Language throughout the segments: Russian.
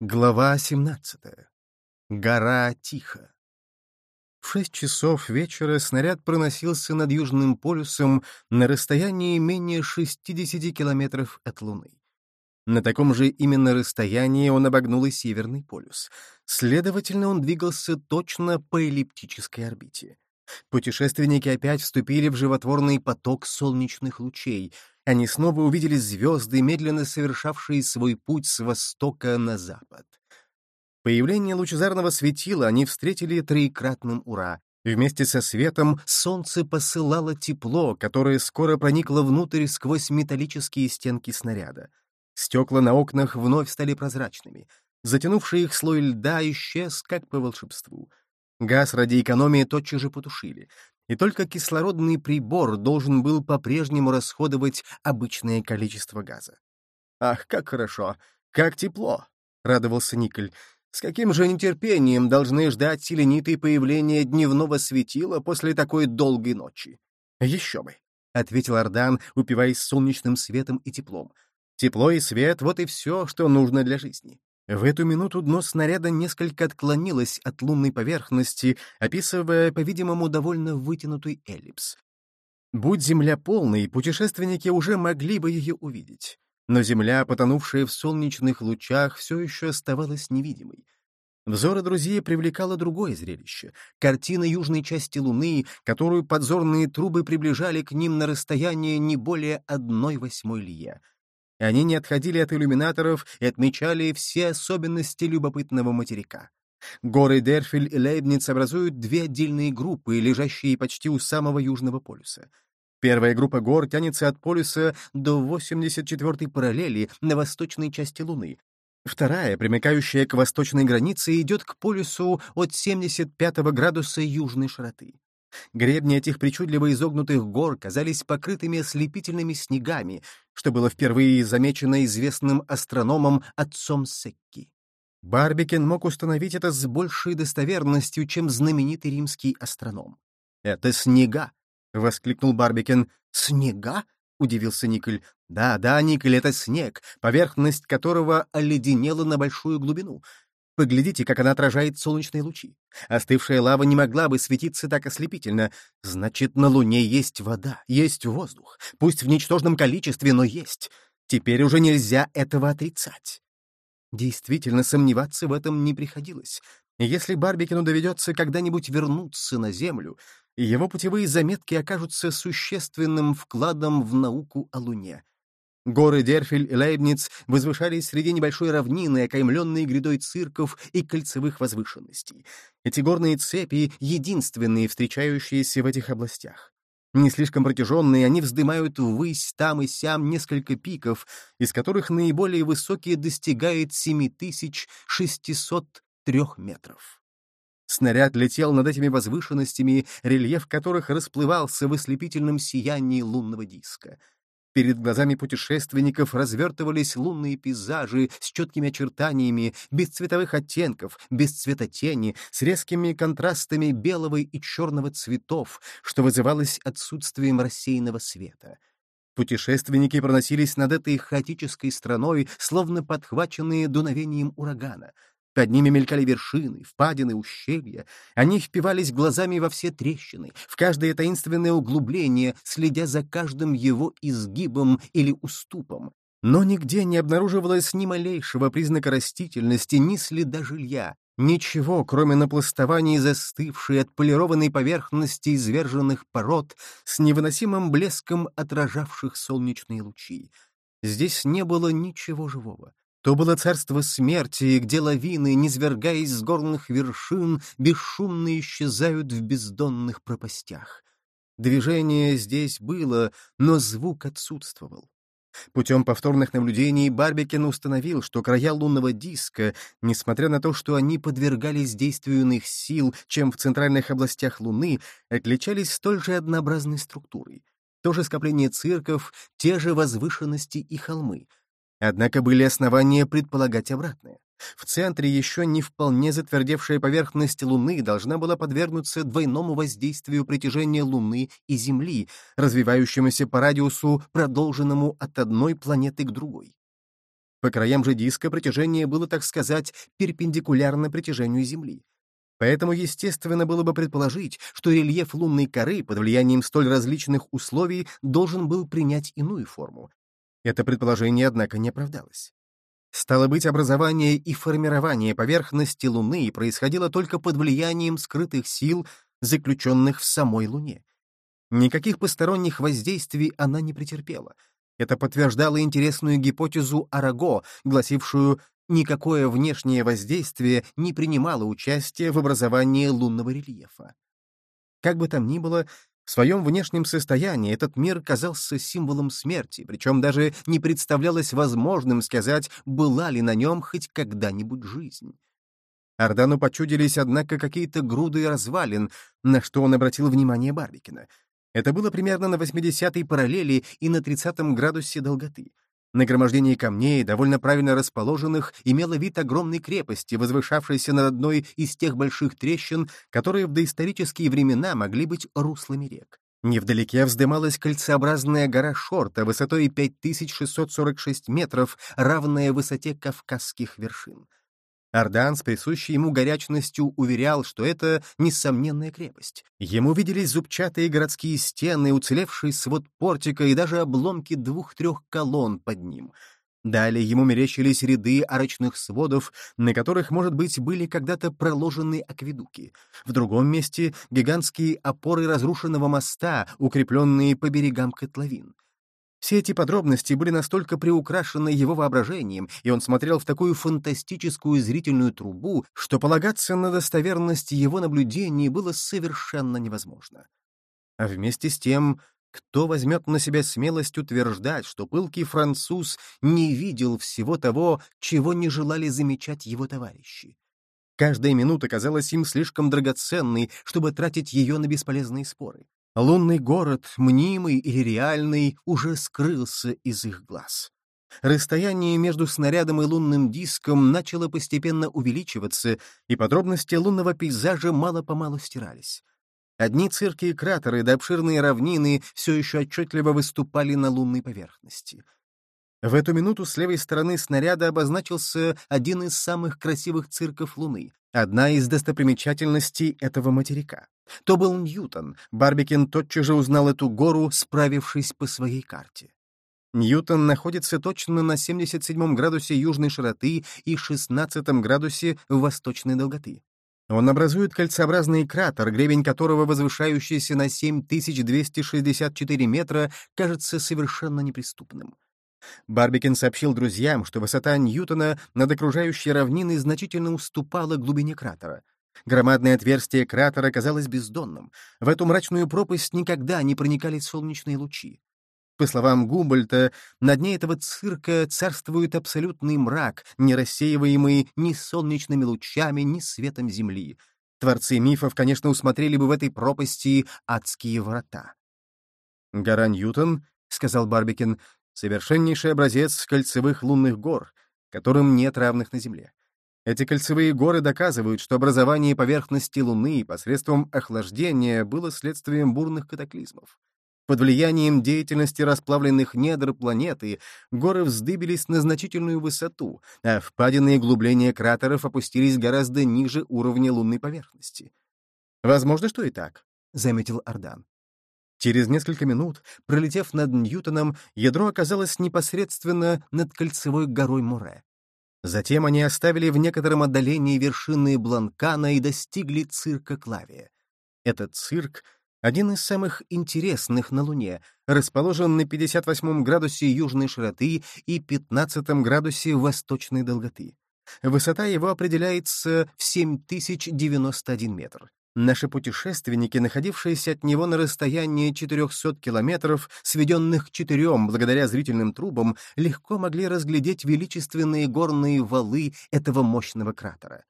Глава 17. Гора Тихо. В шесть часов вечера снаряд проносился над Южным полюсом на расстоянии менее 60 километров от Луны. На таком же именно расстоянии он обогнул и Северный полюс. Следовательно, он двигался точно по эллиптической орбите. Путешественники опять вступили в животворный поток солнечных лучей. Они снова увидели звезды, медленно совершавшие свой путь с востока на запад. Появление лучезарного светила они встретили троекратным «Ура!». Вместе со светом солнце посылало тепло, которое скоро проникло внутрь сквозь металлические стенки снаряда. Стекла на окнах вновь стали прозрачными. Затянувший их слой льда исчез, как по волшебству — Газ ради экономии тотчас же потушили, и только кислородный прибор должен был по-прежнему расходовать обычное количество газа. «Ах, как хорошо! Как тепло!» — радовался Николь. «С каким же нетерпением должны ждать селениты появления дневного светила после такой долгой ночи?» «Еще бы!» — ответил Ардан, упиваясь солнечным светом и теплом. «Тепло и свет — вот и все, что нужно для жизни. В эту минуту дно снаряда несколько отклонилось от лунной поверхности, описывая, по-видимому, довольно вытянутый эллипс. Будь Земля полной, путешественники уже могли бы ее увидеть. Но Земля, потонувшая в солнечных лучах, все еще оставалась невидимой. Взоры друзей привлекало другое зрелище — картина южной части Луны, которую подзорные трубы приближали к ним на расстояние не более одной восьмой лье — они не отходили от иллюминаторов и отмечали все особенности любопытного материка. Горы Дерфель и Лейбниц образуют две отдельные группы, лежащие почти у самого Южного полюса. Первая группа гор тянется от полюса до 84-й параллели на восточной части Луны. Вторая, примыкающая к восточной границе, идет к полюсу от 75 градуса южной широты. Гребни этих причудливо изогнутых гор казались покрытыми ослепительными снегами, что было впервые замечено известным астрономом отцом Секки. Барбикен мог установить это с большей достоверностью, чем знаменитый римский астроном. «Это снега!» — воскликнул Барбикен. «Снега?» — удивился Николь. «Да, да, Николь, это снег, поверхность которого оледенела на большую глубину. Поглядите, как она отражает солнечные лучи. Остывшая лава не могла бы светиться так ослепительно. Значит, на Луне есть вода, есть воздух. Пусть в ничтожном количестве, но есть. Теперь уже нельзя этого отрицать. Действительно, сомневаться в этом не приходилось. Если Барбикину доведется когда-нибудь вернуться на Землю, его путевые заметки окажутся существенным вкладом в науку о Луне. Горы Дерфель и Лейбниц возвышались среди небольшой равнины, окаймленной грядой цирков и кольцевых возвышенностей. Эти горные цепи — единственные, встречающиеся в этих областях. Не слишком протяженные, они вздымают ввысь там и сям несколько пиков, из которых наиболее высокие достигает 7603 метров. Снаряд летел над этими возвышенностями, рельеф которых расплывался в ослепительном сиянии лунного диска — Перед глазами путешественников развертывались лунные пейзажи с четкими очертаниями, без цветовых оттенков, без цветотени, с резкими контрастами белого и черного цветов, что вызывалось отсутствием рассеянного света. Путешественники проносились над этой хаотической страной, словно подхваченные дуновением урагана — под ними мелькали вершины, впадины, ущелья. Они впивались глазами во все трещины, в каждое таинственное углубление, следя за каждым его изгибом или уступом. Но нигде не обнаруживалось ни малейшего признака растительности, ни следа жилья. Ничего, кроме напластований застывшей отполированной поверхности изверженных пород с невыносимым блеском отражавших солнечные лучи. Здесь не было ничего живого. То было царство смерти, где лавины, низвергаясь с горных вершин, бесшумно исчезают в бездонных пропастях. Движение здесь было, но звук отсутствовал. Путем повторных наблюдений Барбикен установил, что края лунного диска, несмотря на то, что они подвергались действию иных сил, чем в центральных областях Луны, отличались столь же однообразной структурой. То же скопление цирков, те же возвышенности и холмы — Однако были основания предполагать обратное. В центре еще не вполне затвердевшая поверхность Луны должна была подвергнуться двойному воздействию притяжения Луны и Земли, развивающемуся по радиусу, продолженному от одной планеты к другой. По краям же диска притяжение было, так сказать, перпендикулярно притяжению Земли. Поэтому естественно было бы предположить, что рельеф лунной коры под влиянием столь различных условий должен был принять иную форму. Это предположение, однако, не оправдалось. Стало быть, образование и формирование поверхности Луны происходило только под влиянием скрытых сил, заключенных в самой Луне. Никаких посторонних воздействий она не претерпела. Это подтверждало интересную гипотезу Араго, гласившую никакое внешнее воздействие не принимало участия в образовании лунного рельефа. Как бы там ни было, в своем внешнем состоянии этот мир казался символом смерти, причем даже не представлялось возможным сказать, была ли на нем хоть когда-нибудь жизнь. Ордану почудились, однако, какие-то груды развалин, на что он обратил внимание Барбикина. Это было примерно на 80-й параллели и на 30 градусе долготы. Нагромождение камней, довольно правильно расположенных, имело вид огромной крепости, возвышавшейся над одной из тех больших трещин, которые в доисторические времена могли быть руслами рек. Невдалеке вздымалась кольцеобразная гора Шорта высотой 5646 метров, равная высоте Кавказских вершин. Ардан с присущей ему горячностью уверял, что это несомненная крепость. Ему виделись зубчатые городские стены, уцелевший свод портика и даже обломки двух-трех колонн под ним. Далее ему мерещились ряды арочных сводов, на которых, может быть, были когда-то проложены акведуки. В другом месте — гигантские опоры разрушенного моста, укрепленные по берегам котловин. Все эти подробности были настолько приукрашены его воображением, и он смотрел в такую фантастическую зрительную трубу, что полагаться на достоверность его наблюдений было совершенно невозможно. А вместе с тем, кто возьмет на себя смелость утверждать, что пылкий француз не видел всего того, чего не желали замечать его товарищи? Каждая минута казалась им слишком драгоценной, чтобы тратить ее на бесполезные споры. Лунный город, мнимый или реальный, уже скрылся из их глаз. Расстояние между снарядом и лунным диском начало постепенно увеличиваться, и подробности лунного пейзажа мало-помалу стирались. Одни цирки и кратеры да обширные равнины все еще отчетливо выступали на лунной поверхности. В эту минуту с левой стороны снаряда обозначился один из самых красивых цирков Луны, одна из достопримечательностей этого материка. То был Ньютон. Барбикин тотчас же узнал эту гору, справившись по своей карте. Ньютон находится точно на 77 градусе южной широты и 16 градусе восточной долготы. Он образует кольцеобразный кратер, гребень которого, возвышающийся на 7264 метра, кажется совершенно неприступным. Барбикин сообщил друзьям, что высота Ньютона над окружающей равниной значительно уступала глубине кратера. Громадное отверстие кратера казалось бездонным. В эту мрачную пропасть никогда не проникали солнечные лучи. По словам Гумбольта, на дне этого цирка царствует абсолютный мрак, не рассеиваемый ни солнечными лучами, ни светом Земли. Творцы мифов, конечно, усмотрели бы в этой пропасти адские врата. «Гора Ньютон», — сказал Барбикин, — «совершеннейший образец кольцевых лунных гор, которым нет равных на Земле. Эти кольцевые горы доказывают, что образование поверхности Луны посредством охлаждения было следствием бурных катаклизмов. Под влиянием деятельности расплавленных недр планеты горы вздыбились на значительную высоту, а впадины и углубления кратеров опустились гораздо ниже уровня лунной поверхности. «Возможно, что и так», — заметил Ардан. Через несколько минут, пролетев над Ньютоном, ядро оказалось непосредственно над кольцевой горой Море. Затем они оставили в некотором отдалении вершины Бланкана и достигли цирка Клавия. Этот цирк — один из самых интересных на Луне, расположен на 58 градусе южной широты и 15 градусе восточной долготы. Высота его определяется в 7091 метр. Наши путешественники, находившиеся от него на расстоянии 400 километров, сведенных к четырем благодаря зрительным трубам, легко могли разглядеть величественные горные валы этого мощного кратера.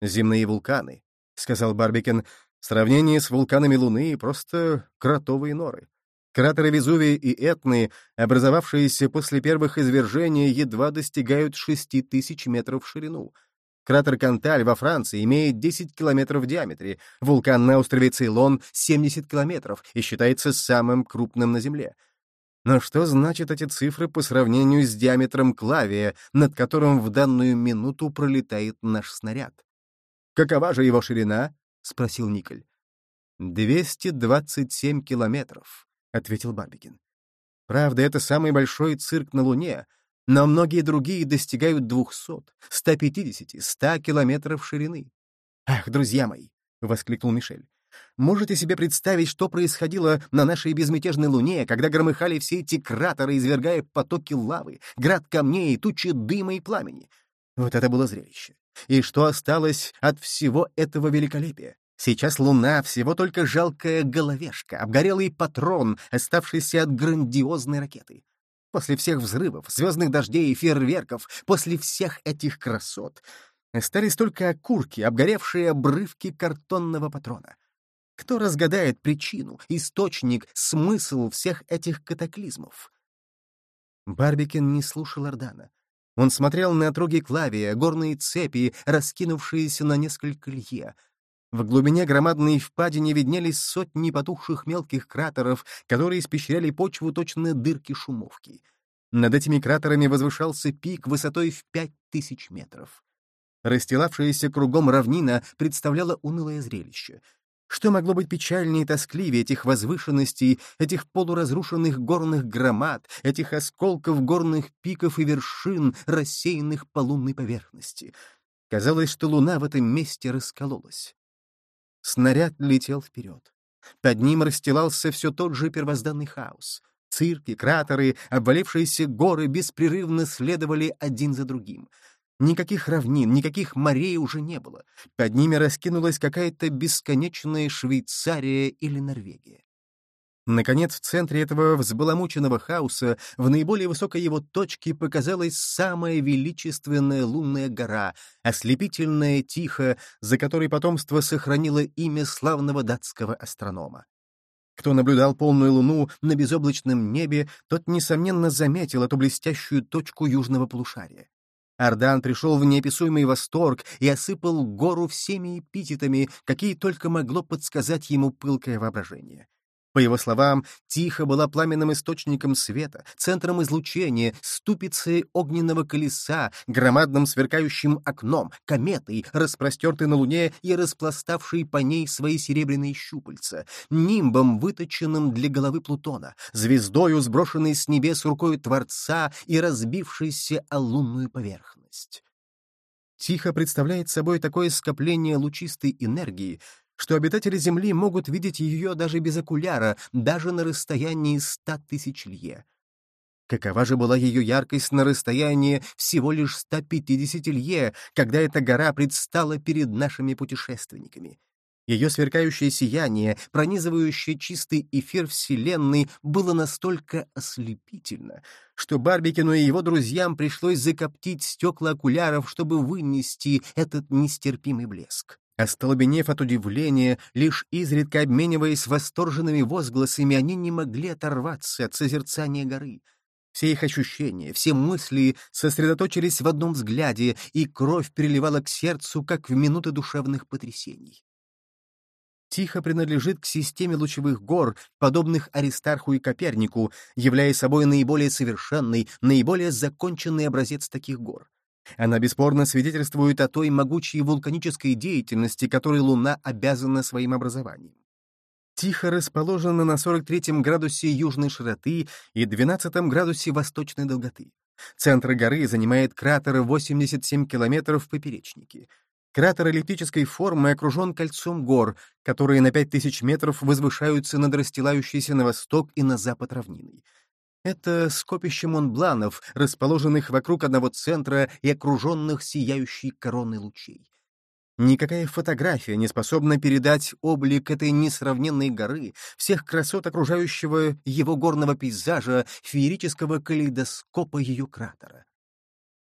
«Земные вулканы», — сказал Барбикен, — «в сравнении с вулканами Луны просто кротовые норы. Кратеры Везувия и Этны, образовавшиеся после первых извержений, едва достигают 6 тысяч метров в ширину». Кратер Канталь во Франции имеет 10 километров в диаметре, вулкан на острове Цейлон — 70 километров и считается самым крупным на Земле. Но что значат эти цифры по сравнению с диаметром клавия, над которым в данную минуту пролетает наш снаряд? «Какова же его ширина?» — спросил Николь. «227 километров», — ответил Барбикин. «Правда, это самый большой цирк на Луне, но многие другие достигают 200, 150, 100 километров ширины». «Ах, друзья мои!» — воскликнул Мишель. Можете себе представить, что происходило на нашей безмятежной Луне, когда громыхали все эти кратеры, извергая потоки лавы, град камней, тучи дыма и пламени? Вот это было зрелище. И что осталось от всего этого великолепия? Сейчас Луна — всего только жалкая головешка, обгорелый патрон, оставшийся от грандиозной ракеты. После всех взрывов, звездных дождей и фейерверков, после всех этих красот, остались только окурки, обгоревшие обрывки картонного патрона. Кто разгадает причину, источник, смысл всех этих катаклизмов? Барбикин не слушал Ордана. Он смотрел на отроги клавия, горные цепи, раскинувшиеся на несколько лье. В глубине громадной впадины виднелись сотни потухших мелких кратеров, которые испещряли почву точно дырки шумовки. Над этими кратерами возвышался пик высотой в пять тысяч метров. Расстилавшаяся кругом равнина представляла унылое зрелище — что могло быть печальнее и тоскливее этих возвышенностей, этих полуразрушенных горных громад, этих осколков горных пиков и вершин, рассеянных по лунной поверхности? Казалось, что луна в этом месте раскололась. Снаряд летел вперед. Под ним расстилался все тот же первозданный хаос. Цирки, кратеры, обвалившиеся горы беспрерывно следовали один за другим — Никаких равнин, никаких морей уже не было. Под ними раскинулась какая-то бесконечная Швейцария или Норвегия. Наконец, в центре этого взбаламученного хаоса, в наиболее высокой его точке, показалась самая величественная лунная гора, ослепительная тихо, за которой потомство сохранило имя славного датского астронома. Кто наблюдал полную луну на безоблачном небе, тот, несомненно, заметил эту блестящую точку южного полушария. Ардан пришел в неописуемый восторг и осыпал гору всеми эпитетами, какие только могло подсказать ему пылкое воображение. По его словам, Тихо была пламенным источником света, центром излучения, ступицей огненного колеса, громадным сверкающим окном, кометой, распростертой на луне и распластавшей по ней свои серебряные щупальца, нимбом, выточенным для головы Плутона, звездою, сброшенной с небес рукой Творца и разбившейся о лунную поверхность. Тихо представляет собой такое скопление лучистой энергии, что обитатели Земли могут видеть ее даже без окуляра, даже на расстоянии ста тысяч лье. Какова же была ее яркость на расстоянии всего лишь 150 лье, когда эта гора предстала перед нашими путешественниками? Ее сверкающее сияние, пронизывающее чистый эфир Вселенной, было настолько ослепительно, что Барбикину и его друзьям пришлось закоптить стекла окуляров, чтобы вынести этот нестерпимый блеск. Остолбенев от удивления, лишь изредка обмениваясь восторженными возгласами, они не могли оторваться от созерцания горы. Все их ощущения, все мысли сосредоточились в одном взгляде, и кровь переливала к сердцу, как в минуты душевных потрясений. Тихо принадлежит к системе лучевых гор, подобных Аристарху и Копернику, являя собой наиболее совершенный, наиболее законченный образец таких гор. Она бесспорно свидетельствует о той могучей вулканической деятельности, которой Луна обязана своим образованием. Тихо расположена на 43 градусе южной широты и 12 градусе восточной долготы. Центр горы занимает кратер 87 километров в поперечнике. Кратер эллиптической формы окружен кольцом гор, которые на 5000 метров возвышаются над расстилающейся на восток и на запад равниной. Это скопище Монбланов, расположенных вокруг одного центра и окруженных сияющей короной лучей. Никакая фотография не способна передать облик этой несравненной горы, всех красот окружающего его горного пейзажа, феерического калейдоскопа ее кратера.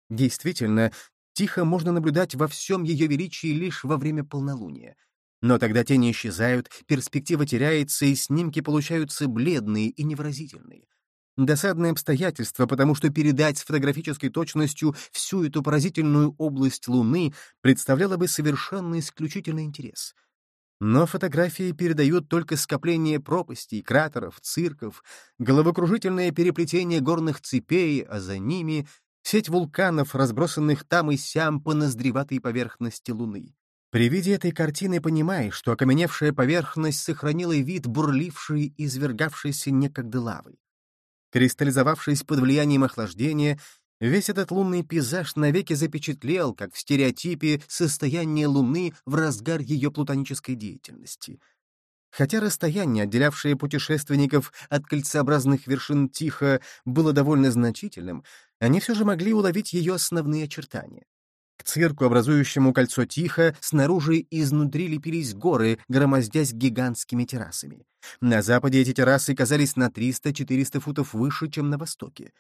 Действительно, тихо можно наблюдать во всем ее величии лишь во время полнолуния. Но тогда тени исчезают, перспектива теряется, и снимки получаются бледные и невыразительные. Досадное обстоятельство, потому что передать с фотографической точностью всю эту поразительную область Луны представляло бы совершенно исключительный интерес. Но фотографии передают только скопление пропастей, кратеров, цирков, головокружительное переплетение горных цепей, а за ними — сеть вулканов, разбросанных там и сям по ноздреватой поверхности Луны. При виде этой картины понимаешь, что окаменевшая поверхность сохранила вид бурлившей и извергавшейся некогда лавы. Кристаллизовавшись под влиянием охлаждения, весь этот лунный пейзаж навеки запечатлел, как в стереотипе, состояние Луны в разгар ее плутонической деятельности. Хотя расстояние, отделявшее путешественников от кольцеобразных вершин Тихо, было довольно значительным, они все же могли уловить ее основные очертания. К цирку, образующему кольцо Тихо, снаружи и изнутри лепились горы, громоздясь гигантскими террасами. На западе эти террасы казались на 300-400 футов выше, чем на востоке.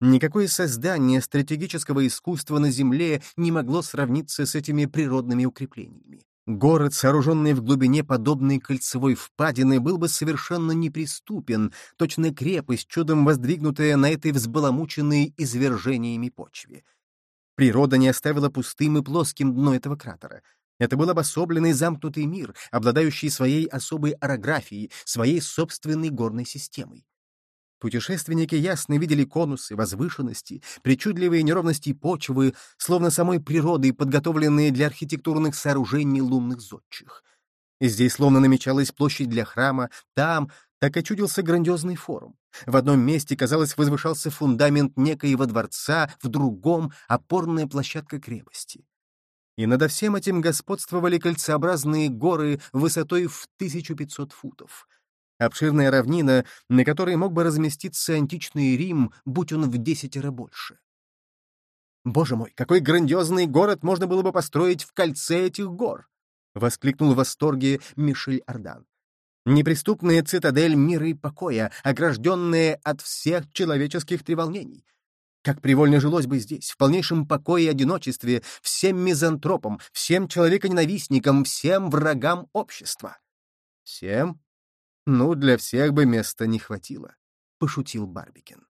Никакое создание стратегического искусства на Земле не могло сравниться с этими природными укреплениями. Город, сооруженный в глубине подобной кольцевой впадины, был бы совершенно неприступен, точно крепость, чудом воздвигнутая на этой взбаламученной извержениями почве. Природа не оставила пустым и плоским дно этого кратера. Это был обособленный замкнутый мир, обладающий своей особой орографией, своей собственной горной системой. Путешественники ясно видели конусы, возвышенности, причудливые неровности почвы, словно самой природой, подготовленные для архитектурных сооружений лунных зодчих. И здесь словно намечалась площадь для храма, там так и чудился грандиозный форум. В одном месте, казалось, возвышался фундамент некоего дворца, в другом — опорная площадка крепости. И над всем этим господствовали кольцеобразные горы высотой в 1500 футов. Обширная равнина, на которой мог бы разместиться античный Рим, будь он в десятеро больше. «Боже мой, какой грандиозный город можно было бы построить в кольце этих гор!» — воскликнул в восторге Мишель Ардан неприступная цитадель мира и покоя, огражденная от всех человеческих треволнений. Как привольно жилось бы здесь, в полнейшем покое и одиночестве, всем мизантропам, всем человеконенавистникам, всем врагам общества. Всем? Ну, для всех бы места не хватило, — пошутил Барбикин.